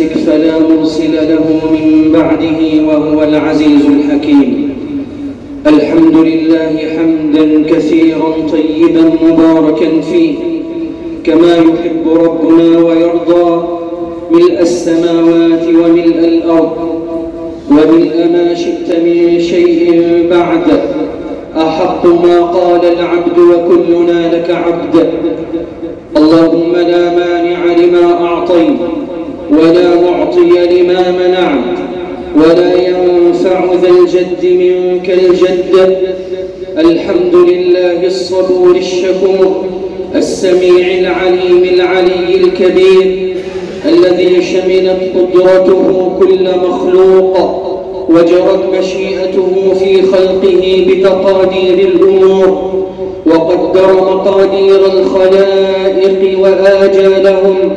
يمسك فلا مرسل له من بعده وهو العزيز الحكيم. الحمد لله حمدا كثيرا طيبا مباركا فيه. كما يحب ربنا ويرضى ملء السماوات وملء الأرض. وملء ما شئت من شيء بعد أحق ما قال العبد وكلنا لك عبد. اللهم لا مانع لما أعطيت. ولا معطي لما منعت ولا ينفع ذا الجد منك الجد. الحمد لله الصبور الشكور السميع العليم العلي الكبير الذي شملت قدرته كل مخلوق وجرت مشيئته في خلقه بتقادير الأمور وقدر مقادير الخلائق وآجالهم.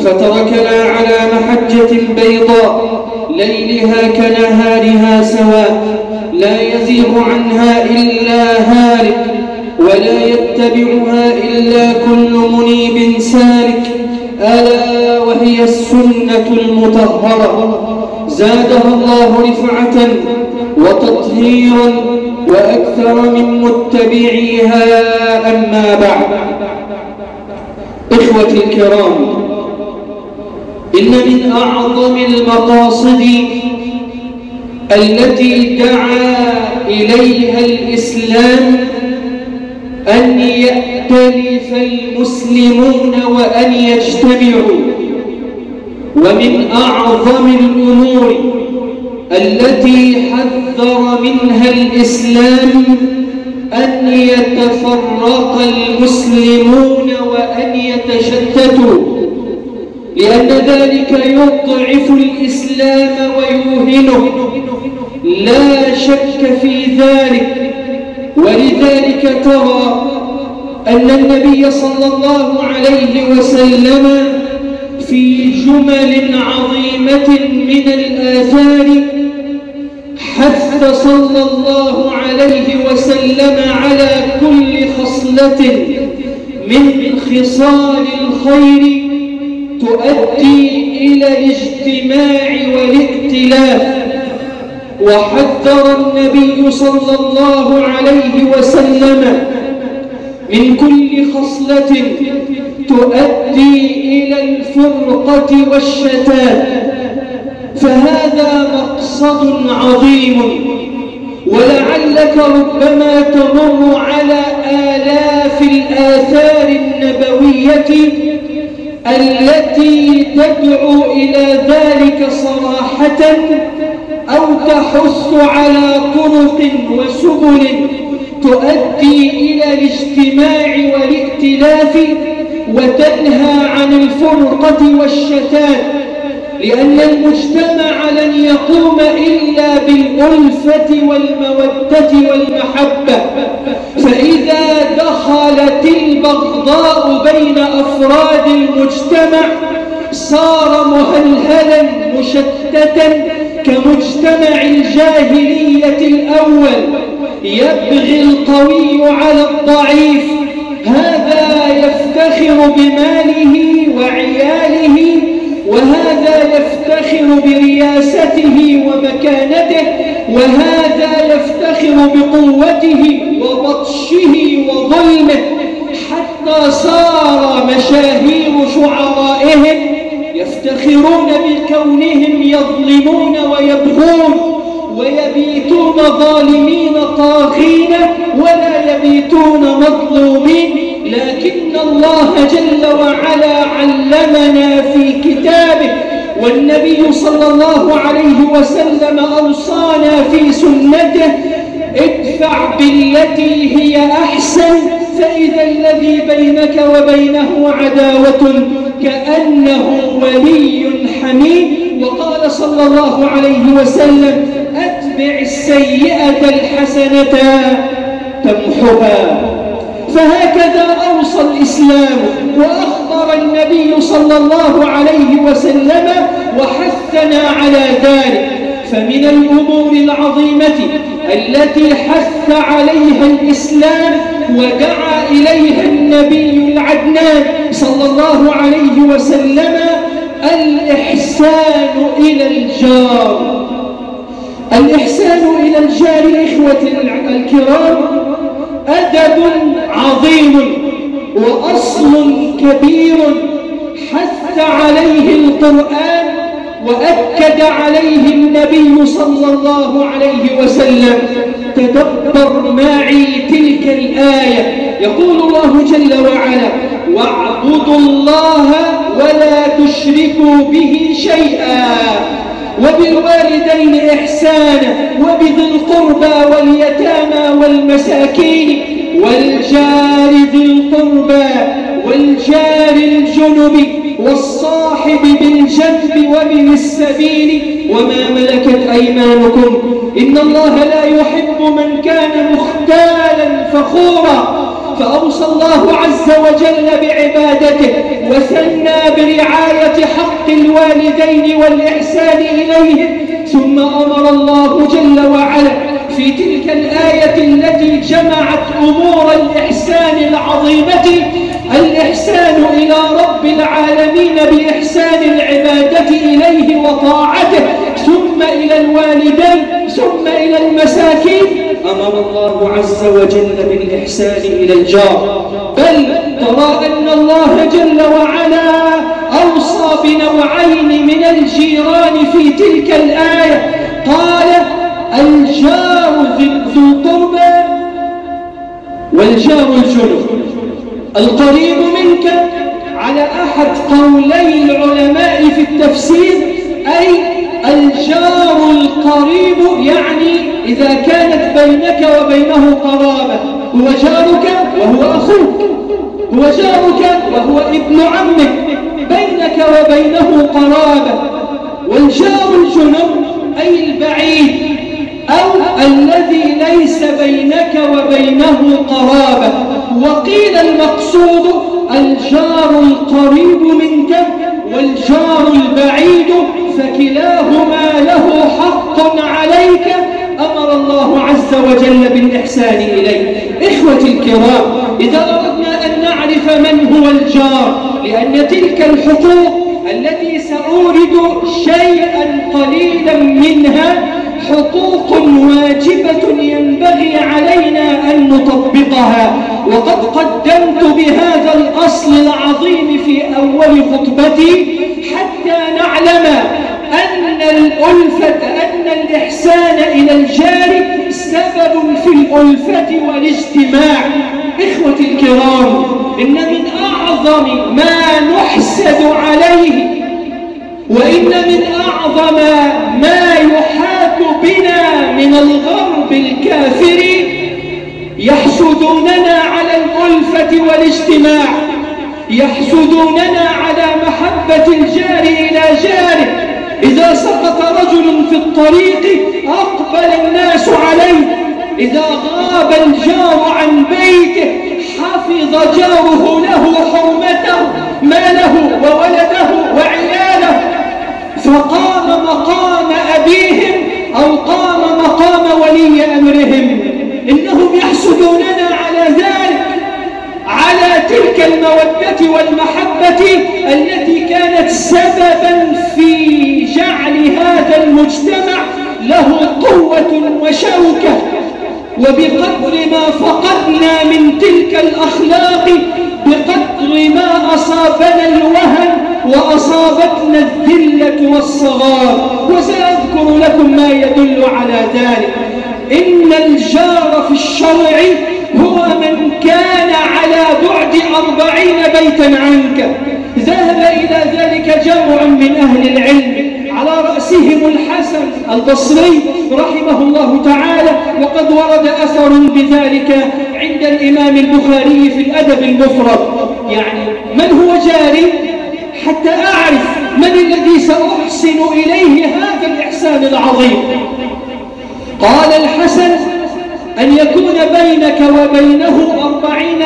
فتركنا على محجة بيضاء ليلها كنهارها سواء لا يزيغ عنها إلا هالك ولا يتبعها إلا كل منيب سالك. ألا وهي السنة المطهرة. زادها الله رفعة وتطهيرا وأكثر من متبعيها أما بعد. إخوتي الكرام إن من أعظم المقاصد التي دعا إليها الإسلام أن يأتلف المسلمون وأن يجتمعوا. ومن أعظم الأمور التي حذر منها الإسلام أن يتفرق المسلمون وأن يتشتتوا. لأن ذلك يضعف الإسلام ويوهنه. لا شك في ذلك. ولذلك ترى أن النبي صلى الله عليه وسلم في جمل عظيمة من الآثار حث صلى الله عليه وسلم على كل خصلة من خصال الخير تؤدي إلى الاجتماع والائتلاف. وحذر النبي صلى الله عليه وسلم من كل خصلة تؤدي إلى الفرقة والشتات. فهذا مقصد عظيم. ولعلك ربما تمر على آلاف الآثار النبوية التي تدعو إلى ذلك صراحة أو تحث على طرق وسبل تؤدي إلى الاجتماع والائتلاف وتنهى عن الفرقة والشتات. لأن المجتمع لن يقوم إلا بالألفة والمودة والمحبة. فإذا دخلت البغضاء بين أفراد المجتمع صار مهلهلا مشتتا كمجتمع الجاهلية الأول. يبغي القوي على الضعيف. هذا يفتخر بماله وعياله وهذا يفتخر برياسته ومكانته وهذا يفتخر بقوته وبطشه وظلمه حتى صار مشاهير شعرائهم يفتخرون بكونهم يظلمون ويبغون ويبيتون ظالمين طاغين ولا يبيتون مظلومين. لكن الله جل وعلا علمنا في كتابه والنبي صلى الله عليه وسلم أوصانا في سنته ادفع بالتي هي أحسن فإذا الذي بينك وبينه عداوة كأنه ولي حميد وقال صلى الله عليه وسلم أتبع السيئة الحسنة تمحها. فهكذا أوصى الإسلام وأخبر النبي صلى الله عليه وسلم وحثنا على ذلك. فمن الأمور العظيمة التي حث عليها الإسلام ودعا إليها النبي العدنان صلى الله عليه وسلم الإحسان إلى الجار. الإحسان إلى الجار إخوة الكرام أدب عظيم وأصل كبير حث عليه القرآن وأكد عليه النبي صلى الله عليه وسلم تدبر معي تلك الآية. يقول الله جل وعلا واعبدوا الله ولا تشركوا به شيئا. وبالوالدين إحسانا وبذي القربى واليتامى والمساكين والجار ذي القربى والجار الجنب والصاحب بالجنب ومن السبيل وما ملكت أيمانكم إن الله لا يحب من كان مختالا فخورا فأوصى الله عز وجل بعبادته وثنى برعاية حق الوالدين والإحسان إليهم ثم أمر الله جل وعلا في تلك الآية التي جمعت أمور الإحسان العظيمة الإحسان إلى رب العالمين بإحسان العبادة إليه وطاعته ثم إلى الوالدين ثم إلى المساكين أمر الله عز وجل بالإحسان إلى الجار. بل ترى أن الله جل وعلا أوصى بنوعين من الجيران في تلك الآية. قال الجار ذو القربى والجار الجنب. القريب منك على أحد قولي العلماء في التفسير أي الجار القريب يعني إذا كانت بينك وبينه قرابة هو جارك وهو أخوك. هو جارك وهو ابن عمك. بينك وبينه قرابة. والجار الجنب أي البعيد أو الذي ليس بينك وبينه قرابة. وقيل المقصود الجار القريب منك والجار البعيد فكلاهما له حق عليك أمر الله عز وجل بالإحسان إليه. إخوة الكرام إذا أردنا أن نعرف من هو الجار لأن تلك الحقوق التي سأورد شيئا قليلا منها حقوق واجبة ينبغي علينا أن نطبقها. وقد قدمت بهذا الأصل العظيم في أول خطبتي حتى نعلم أن الألفة أن الإحسان إلى الجار سبب في الألفة والاجتماع. إخوة الكرام إن من أعظم ما نحسد عليه وإن من أعظم ما يحاك بنا من الغرب الكافر يحسدوننا على الألفة والاجتماع يحسدوننا على محبة الجار إلى جاره. إذا سقط رجل في الطريق أقبل الناس عليه. إذا غاب الجار عن بيته حفظ جاره له حرمته ماله وولده وعياله. فقام مقام أبيهم أو قام مقام ولي أمرهم. يحسدوننا على ذلك. على تلك المودة والمحبة التي كانت سببا في جعل هذا المجتمع له قوة وشوكة. وبقدر ما فقدنا من تلك الأخلاق بقدر ما أصابنا الوهن وأصابتنا الذلة والصغار. وسأذكر لكم ما يدل على ذلك. إن الجار في الشرع هو من كان على بعد أربعين بيتا عنك. ذهب إلى ذلك جمع من أهل العلم على رأسهم الحسن البصري رحمه الله تعالى وقد ورد أثر بذلك عند الإمام البخاري في الأدب المفرد. يعني من هو جاري؟ حتى أعرف من الذي سأحسن إليه هذا الإحسان العظيم. قال الحسن أن يكون بينك وبينه أربعين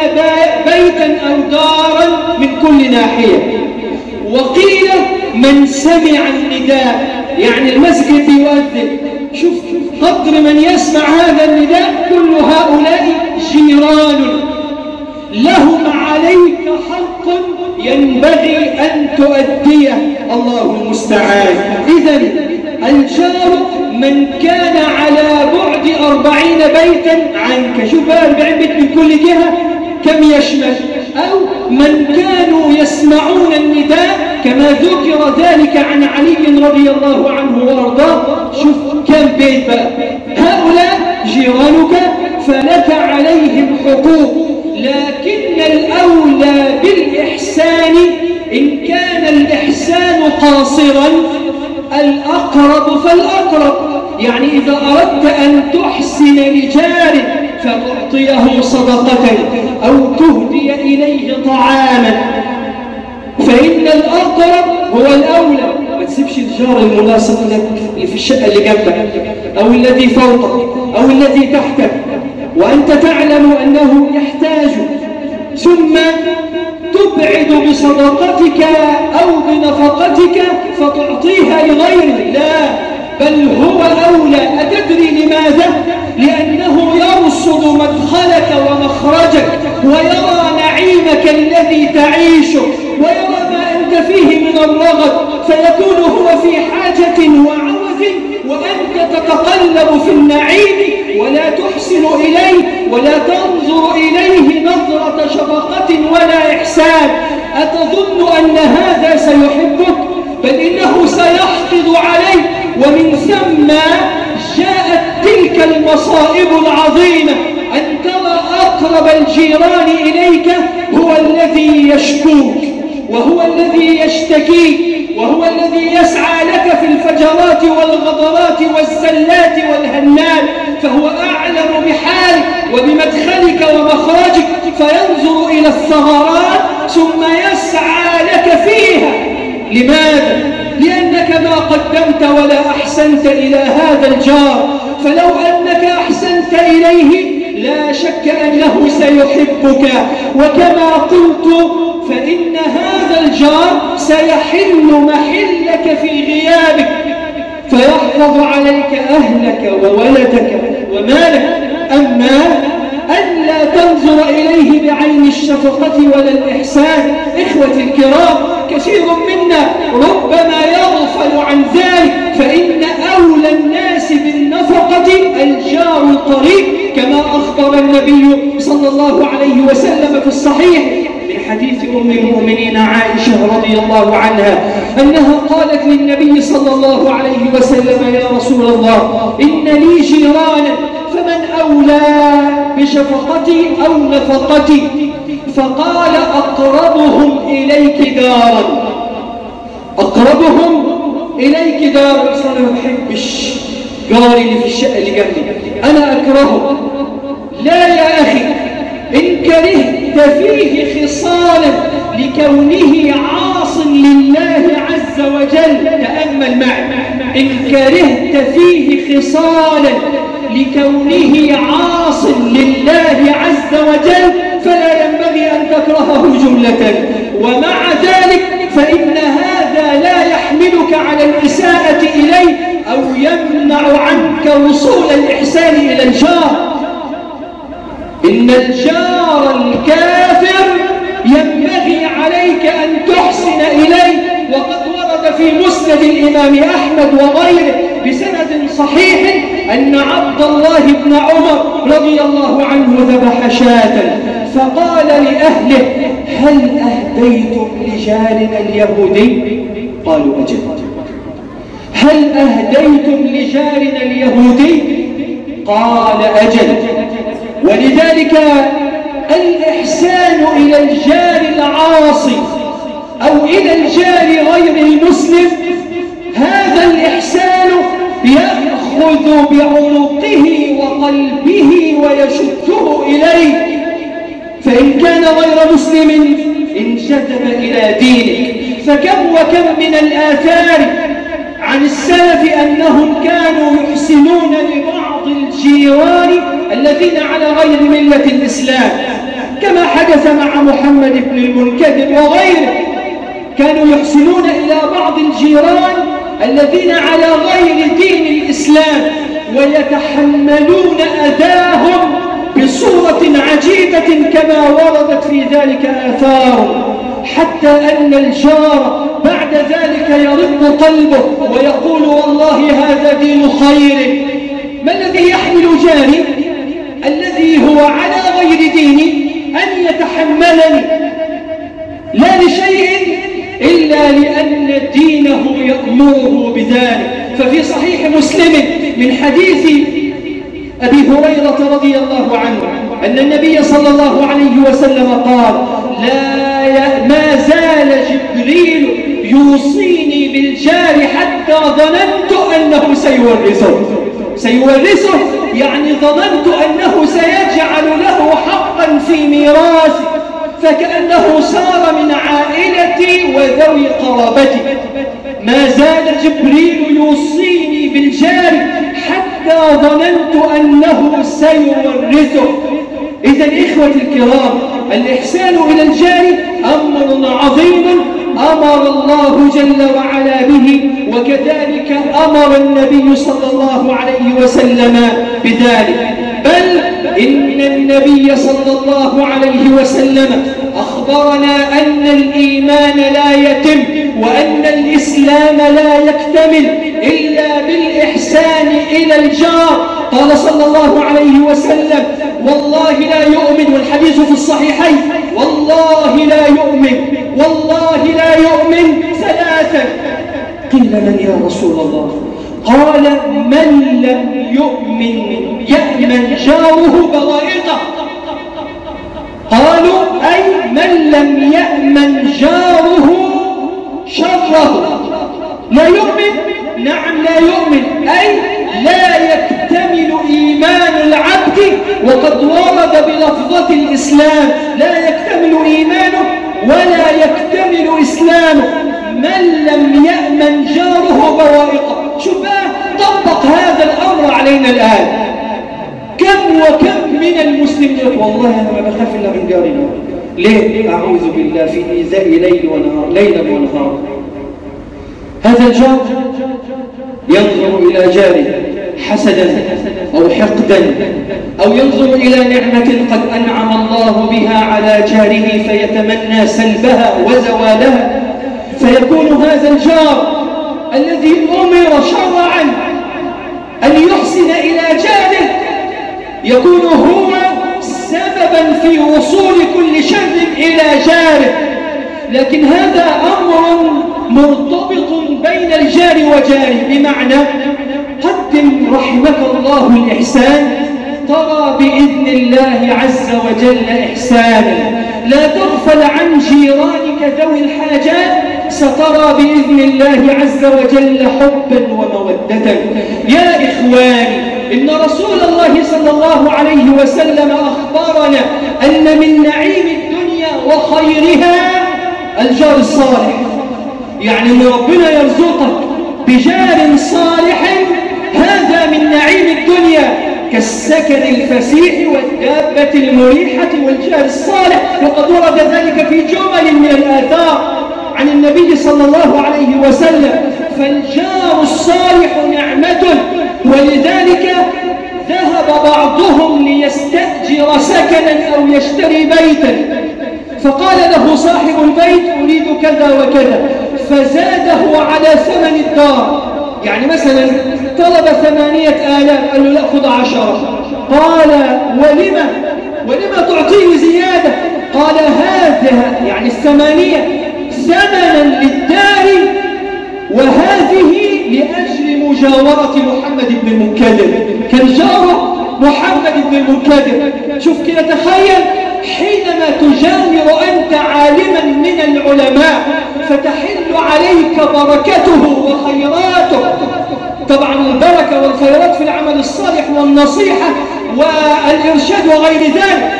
بيتا أو دارا من كل ناحية. وقيل من سمع النداء يعني المسجد يؤذن. شوف قدر من يسمع هذا النداء كل هؤلاء جيران. لهم عليك حق ينبغي أن تؤديه. الله المستعان. إذا الجار من كان على بعد أربعين بيتا عنك. شوف أربعين بيت من كل جهة كم يشمل؟ أو من كانوا يسمعون النداء كما ذكر ذلك عن علي رضي الله عنه وأرضاه. شوف كم بيت بقى. هؤلاء جيرانك فلك عليهم حقوق لكن الأولى بالإحسان إن كان الإحسان قاصرا الأقرب فالأقرب. يعني إذا أردت أن تحسن لجار فتعطيه صدقة أو تهدي إليه طعاما. فإن الأقرب هو الأولى. ما تسيبش الجار المناسب لك في الشقة اللي جنبك أو الذي فوقك أو الذي تحتك. وأنت تعلم أنه يحتاج. ثم تبعد بصدقتك أو بنفقتك فتعطيها لغيره لا بل هو أولى أتدري لماذا؟ لأنه يرصد مدخلك ومخرجك ويرى نعيمك الذي تعيشه ويرى ما أنت فيه من الرغد فيكون هو في حاجة وعوز وأنت تتقلب في النعيم ولا تحسن إليه ولا تنظر إليه نظرة شفقة ولا إحسان. أتظن أن هذا سيحبك؟ بل إنه سيحقد عليك. ومن ثم جاءت تلك المصائب العظيمة. أن ترى أقرب الجيران إليك هو الذي يشكوك وهو الذي يشتكيك وهو الذي يسعى لك في الفجرات والغضرات والزلات والهنات فهو أعلم بحالك وبمدخلك ومخرجك فينظر إلى الثغرات ثم يسعى لك فيها لماذا؟ لأنك ما قدمت ولا أحسنت إلى هذا الجار فلو أنك أحسنت إليه لا شك أنه سيحبك وكما قلت فإن هذا الجار سيحل محلك في غيابك فيحفظ عليك أهلك وولدك ومالك. أما ألا تنظر إليه بعين الشفقة ولا الإحسان إخوتي الكرام كثير منا ربما يغفل عن ذلك فإن أولى الناس بالنفقة الجار القريب كما أخبر النبي صلى الله عليه وسلم في الصحيح من حديث أم المؤمنين عائشة رضي الله عنها أنها قالت للنبي صلى الله عليه وسلم يا رسول الله إن لي جيرانا فمن أولى بشفقتي أو نفقتي؟ فقال أقربهم إليك دارا. أقربهم إليك دارا أنا ما بحبش جاري اللي في الشقة اللي جنبي أنا أكرهه لا يا أخي إن كرهت فيه خصالا لكونه عاص لله عز وجل. تأمل معي. إن كرهت فيه خصالا لكونه عاص لله عز وجل فلا ينبغي أن تكرهه جملة. ومع ذلك فإن هذا لا يحملك على الإساءة إليه أو يمنع عنك وصول الإحسان إلى الجار. إن الجار الكافر ينبغي عليك أن تحسن إليه. وقد ورد في مسند الإمام أحمد وغيره بسند صحيح أن عبد الله بن عمر رضي الله عنه ذبح شاة. فقال لأهله هل أهديتم لجارنا اليهودي؟ قالوا أجل هل أهديتم لجارنا اليهودي؟ قال أجل ولذلك الإحسان إلى الجار العاصي أو إلى الجار غير المسلم هذا الإحسان يأخذ بعمقه وقلبه ويشده إليه. فإن كان غير مسلم انجذب إلى دينك فكم وكم من الآثار عن السلف أنهم كانوا يحسنون لبعض الجيران الذين على غير ملة الإسلام. كما حدث مع محمد بن المنكدر وغيره. كانوا يحسنون إلى بعض الجيران الذين على غير دين الإسلام ويتحملون أذاهم بصورة عجيبة كما وردت في ذلك آثار حتى أن الجار بعد ذلك يرد قلبه ويقول والله هذا دين خير. ما الذي يحمل جاري؟ الذي هو على غير ديني أن يتحملني. لا لشيء إلا لأن دينه يأمره بذلك. ففي صحيح مسلم من حديث أبي هريرة رضي الله عنه أن النبي صلى الله عليه وسلم قال لا ما زال جبريل يوصيني بالجار حتى ظننت أنه سيورثه. سيورثه يعني ظننت أنه سيجعل له حقا في ميراثه فكأنه صار من عائلتي وذوي قرابتي. ما زال جبريل يوصيني بالجار حتى ظننت أنه سيورثه. إذا إخوة الكرام الإحسان إلى الجار أمر عظيم أمر الله جل وعلا به وكذلك أمر النبي صلى الله عليه وسلم بذلك. بل إن النبي صلى الله عليه وسلم أخبرنا أن الإيمان لا يتم وأن الإسلام لا يكتمل إلا بالإحسان إلى الجار. قال صلى الله عليه وسلم والله لا يؤمن والحديث في الصحيحين. والله لا يؤمن والله لا يؤمن ثلاثا قيل من يا رسول الله؟ قال من لم يؤمن يأمن جاره بغائطة. قالوا أي من لم يأمن جاره شره. لا يؤمن؟ نعم لا يؤمن. أي لا يكتمل إيمان العبد وقد ورد بلفظة الإسلام. لا يكتمل إيمانه ولا يكتمل إسلامه. من لم يأمن جاره بوائقه. شوف طبق هذا الأمر علينا الآن. كم وكم من المسلمين والله أنا ما بخاف إلا من جارنا ليه؟ أعوذ بالله في إيذاء ليل ونهار ليلا ونهارا هذا الجار ينظر إلى جاره. حسدا أو حقدا أو ينظر إلى نعمة قد أنعم الله بها على جاره فيتمنى سلبها وزوالها فيكون هذا الجار الذي أمر شرعا أن يحسن إلى جاره يكون هو سببا في وصول كل شر إلى جاره. لكن هذا أمر مرتبط بين الجار وجاره بمعنى قدم رحمك الله الإحسان ترى بإذن الله عز وجل إحسانا لا تغفل عن جيرانك ذوي الحاجات سترى بإذن الله عز وجل حبا ومودة. يا إخواني إن رسول الله صلى الله عليه وسلم أخبرنا أن من نعيم الدنيا وخيرها الجار الصالح. يعني ربنا يرزقك بجار صالح هذا من نعيم الدنيا كالسكن الفسيح والدابة المريحة والجار الصالح. وقد ورد ذلك في جمل من الآثار عن النبي صلى الله عليه وسلم. فالجار الصالح نعمة ولذلك ذهب بعضهم ليستأجر سكنا أو يشتري بيتا. فقال له صاحب البيت أريد كذا وكذا. فزاده على ثمن الدار. يعني مثلا طلب ثمانية آلاف قال له لا عشرة. قال ولما ولما تعطيه زيادة؟ قال هذا يعني الثمانية ثمنا للدار وهذه لأجل مجاورة محمد بن المنكدر. كان جارة؟ محمد بن المنكدر. شوف كده تخيل حينما تجاور أنت عالما من العلماء فتحل عليك بركته وخيراته. طبعا البركة والخيرات في العمل الصالح والنصيحة والإرشاد وغير ذلك.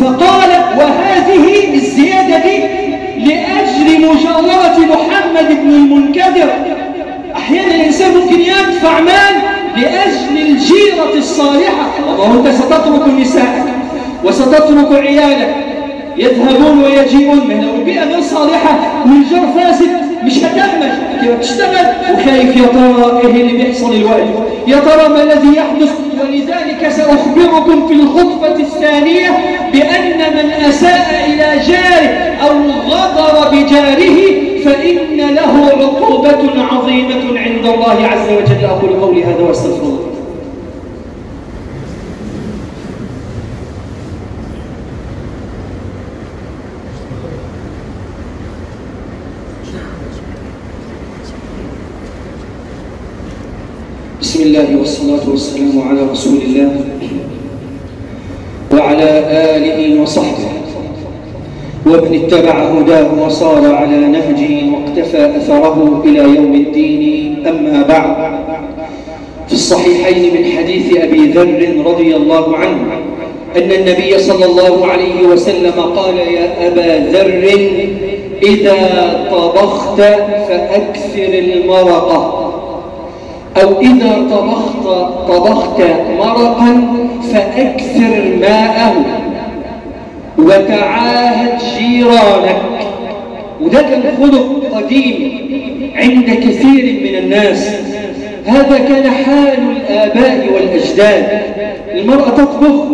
فقال وهذه الزيادة دي لأجل مجاورة محمد بن المنكدر. أحيانا الإنسان ممكن يدفع مال لأجل الجيرة الصالحة. الله أنت ستترك نساءك. وستترك عيالك يذهبون ويجيئون. من البيئة غير صالحة. والجار فاسد. مش هتأمل. كيف تشتغل. وخايف يا ترى إيه اللي بيحصل الوقت يا ترى ما الذي يحدث؟ ولذلك سأخبركم في الخطبة الثانية بأن من أساء إلى جاره أو غضر بجاره فإن له عقوبة عظيمة عند الله عز وجل. أقول قولي هذا واستغفر الله بسم الله والصلاة والسلام على رسول الله وعلى آله وصحبه. وابن اتبع هداه وصار على نهجه واقتفى أثره إلى يوم الدين. أما بعد في الصحيحين من حديث أبي ذر رضي الله عنه أن النبي صلى الله عليه وسلم قال يا أبا ذر إذا طبخت فأكثر المرقة. أو إذا طبخت, طبخت مرقا فأكثر ماءه وتعاهد جيرانك. وده كان خلق قديم عند كثير من الناس. هذا كان حال الآباء والأجداد. المرأة تطبخ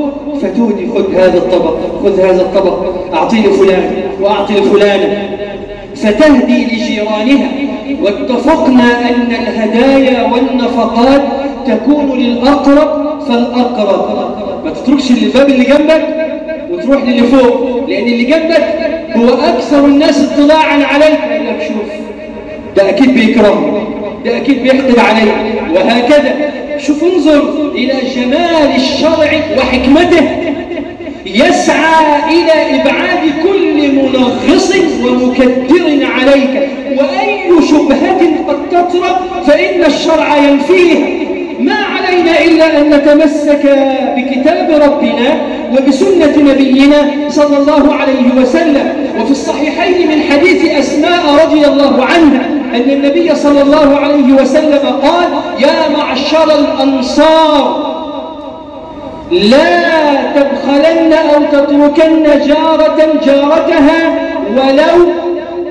فتودي خذ هذا الطبق خذ هذا الطبق أعطي لفلان وأعطي لفلانة. فتهدي لجيرانها. واتفقنا أن الهدايا والنفقات تكون للأقرب فالأقرب. ما تتركش الباب اللي جنبك وتروح للي فوق لأن اللي جنبك هو أكثر الناس اطلاعا عليك يقول لك شوف ده أكيد بيكرهني ده أكيد بيحقد علي وهكذا. شوف انظر إلى جمال الشرع وحكمته. يسعى إلى إبعاد كل منغص ومكدر عليك. وأي شبهة قد تطرق فإن الشرع ينفيها. ما علينا إلا أن نتمسك بكتاب ربنا وبسنة نبينا صلى الله عليه وسلم. وفي الصحيحين من حديث أسماء رضي الله عنها أن النبي صلى الله عليه وسلم قال يا معشر الأنصار لا تبخلن أو تتركن جارة جارتها ولو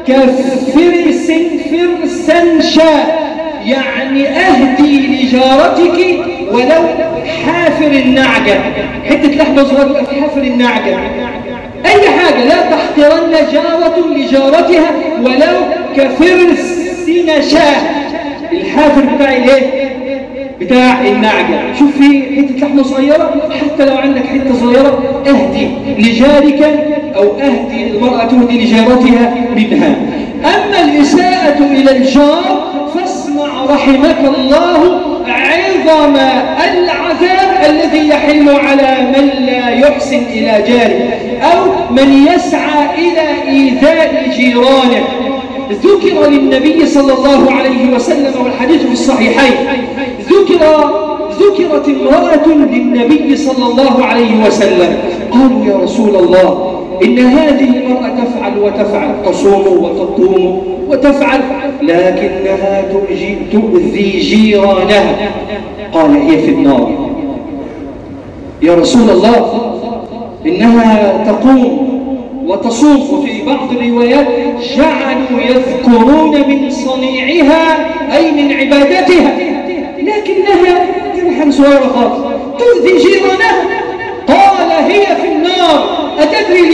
كفرس فرسا شاء يعني أهدي لجارتك ولو حافر النعجة حتة لحمة صغيرة حافر النعجة أي حاجة لا تحترن جارة لجارتها ولو كفرس شاء الحافر بتاعي إيه بتاع النعجة شوف في حتة لحمة صغيرة حتى لو عندك حتة صغيرة اهدي لجارك أو اهدي المرأة تهدي لجارتها منها. أما الإساءة إلى الجار فاسمع رحمك الله عظم العذاب الذي يحل على من لا يحسن إلى جاره أو من يسعى إلى إيذاء جيرانه. ذكر للنبي صلى الله عليه وسلم والحديث في الصحيحين. ذكر ذكرت امرأة للنبي صلى الله عليه وسلم. قالوا يا رسول الله إن هذه المرأة تفعل وتفعل تصوم وتطوم وتفعل لكنها تؤذي جيرانها. قال هي في النار. يا رسول الله إنها تقوم وتصوف وفي بعض الروايات جعلوا يذكرون من صنيعها أي من عبادتها. لكنها صغيرة خالص تؤذي جيرانها. قال هي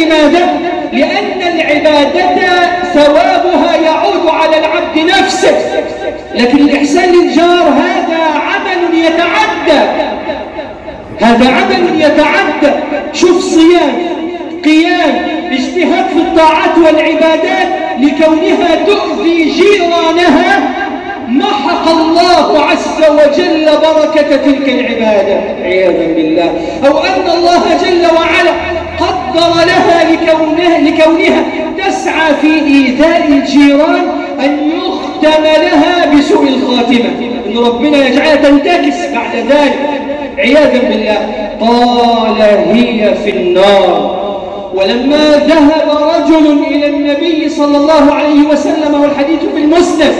لماذا؟ لأن العبادة ثوابها يعود على العبد نفسه. لكن الإحسان للجار هذا عمل يتعدى. هذا عمل يتعدى. شوف صيام قيام اجتهاد في الطاعات والعبادات. لكونها تؤذي جيرانها محق الله عز وجل بركة تلك العبادة. عياذا بالله. أو أن الله جل وعلا قدر لها لكونها, لكونها تسعى في إيذاء الجيران أن يختم لها بسوء الخاتمة. إن ربنا يجعلها تنتكس بعد ذلك. عياذا بالله. قال هي في النار. ولما ذهب رجل إلى النبي صلى الله عليه وسلم والحديث في المسند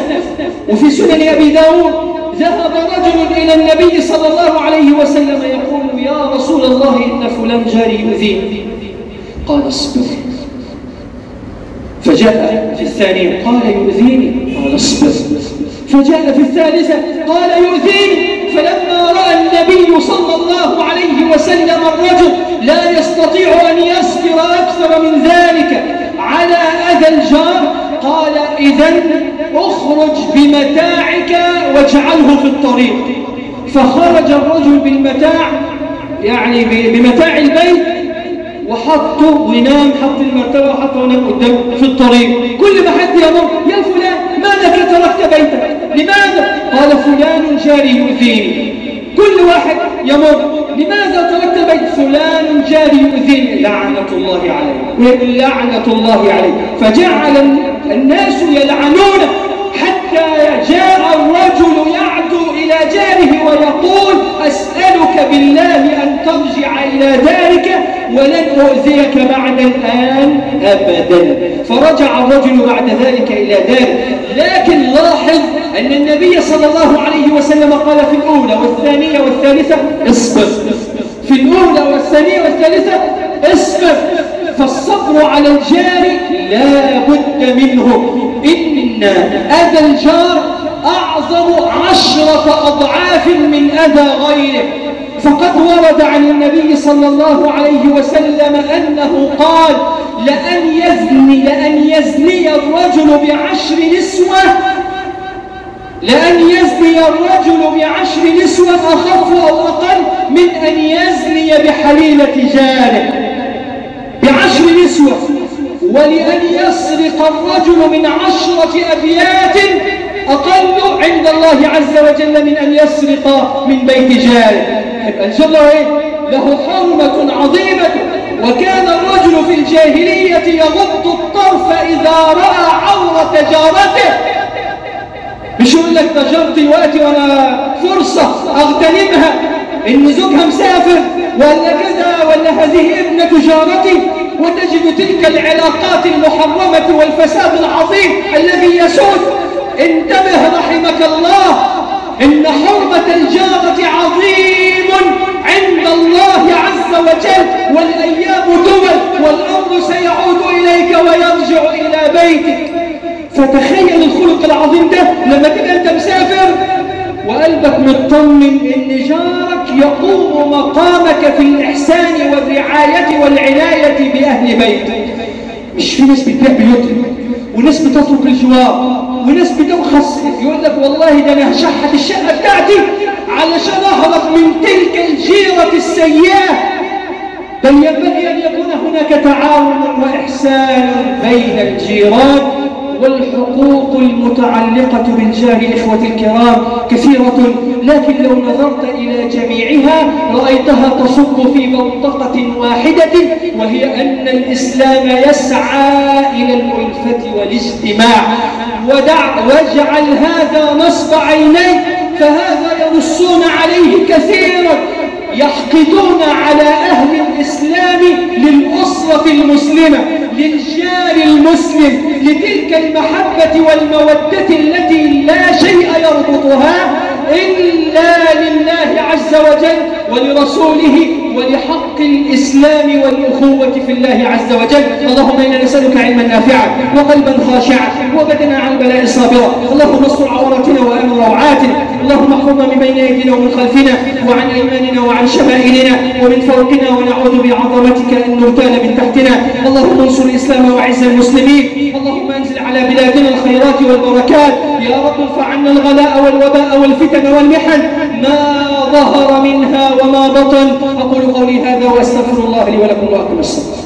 وفي سنن أبي داود ذهب رجل إلى النبي صلى الله عليه وسلم يقول يا رسول الله إن فلان جاري يؤذيني. قال اصبر. فجاء في الثانية قال يؤذيني. قال اصبر. فجاء في الثالثة قال يؤذيني. فلما رأى النبي صلى الله عليه وسلم الرجل لا يستطيع أن يصبر أكثر من ذلك على أذى الجار قال إذا اخرج بمتاعك واجعله في الطريق. فخرج الرجل بالمتاع يعني بمتاع البيت وحطه ونام حط المرتبة وحطه ونام قدام في الطريق. كل ما حد يمر يا فلان تركت بيتك. لماذا؟ قال فلان جاري يؤذيني. كل واحد يمر. لماذا تركت البيت؟ فلان جاري يؤذيني. لعنة الله عليه. ويقول لعنة الله عليه. فجعل الناس يلعنون حتى جاء الرجل يعدو إلى جاره ويقول أسألك بالله أن ترجع إلى دارك ولن أؤذيك بعد الآن أبدا. فرجع الرجل بعد ذلك إلى داره. لكن لاحظ أن النبي صلى الله عليه وسلم قال في الأولى والثانية والثالثة اصبر. في الأولى والثانية والثالثة اصبر. فالصبر على الجار لا بد منه. إن أذى الجار أعظم عشرة أضعاف من أذى غيره. فقد ورد عن النبي صلى الله عليه وسلم أنه قال لأن يزني, لأن يزني الرجل بعشر نسوة لأن يزني الرجل بعشر نسوة أخف أو أقل من أن يزني بحليلة جاره. بعشر نسوة. ولأن يسرق الرجل من عشرة أبيات أقل عند الله عز وجل من أن يسرق من بيت جاره إن شاء الله إيه؟ له حرمة عظيمة وكان الرجل في الجاهلية يغض الطرف إذا رأى عورة جارته مش يقول لك ده جارتي وقتي وأنا فرصة أغتنمها إن زوجها مسافر ولا كذا ولا هذه ابنة جارتي وتجد تلك العلاقات المحرمة والفساد العظيم الذي يسود. انتبه رحمك الله إن حرمة الجارة عظيم عند الله عز وجل والأيام دول والأمر سيعود إليك ويرجع إلى بيتك. فتخيل الخلق العظيم ده لما تبقى أنت مسافر وقلبك مطمن إن جارك يقوم مقامك في الإحسان والرعاية والعناية بأهل بيتك. مش في ناس بتبيع بيوتهم وناس بتترك الجوار وناس بتبخص. يقول لك والله ده أنا هشحت الشقة بتاعتي علشان أهرب من تلك الجيرة السيئة. بل ينبغي أن يكون هناك تعاون وإحسان بين الجيران. والحقوق المتعلقة بالجار إخوة الكرام كثيرة لكن لو نظرت إلى جميعها رأيتها تصب في منطقة واحدة وهي أن الإسلام يسعى إلى الألفة والاجتماع ودع واجعل هذا نصب عينيك فهذا ينصون عليه كثيرا يحقدون على أهل الإسلام للأسرة المسلمة للجار المسلم لتلك المحبة والمودة التي لا شيء يربطها إلا لله عز وجل ولرسوله ولحق الإسلام والأخوة في الله عز وجل. اللهم إنا نسألك علما نافعا وقلبا خاشعا وبدنا عن البلاء صابرا. اللهم نصر عوراتنا وأمن روعاتنا. اللهم احفظنا من بين أيدينا ومن خلفنا وعن أيماننا وعن شمائلنا ومن فوقنا ونعوذ بعظمتك أن نغتال من تحتنا. اللهم انصر الإسلام وعز المسلمين. اللهم على بلادنا الخيرات والبركات. يا رب ارفع عنا الغلاء والوباء والفتن والمحن. ما ظهر منها وما بطن. أقول قولي هذا وأستغفر الله لي ولكم وأقم الصلاة.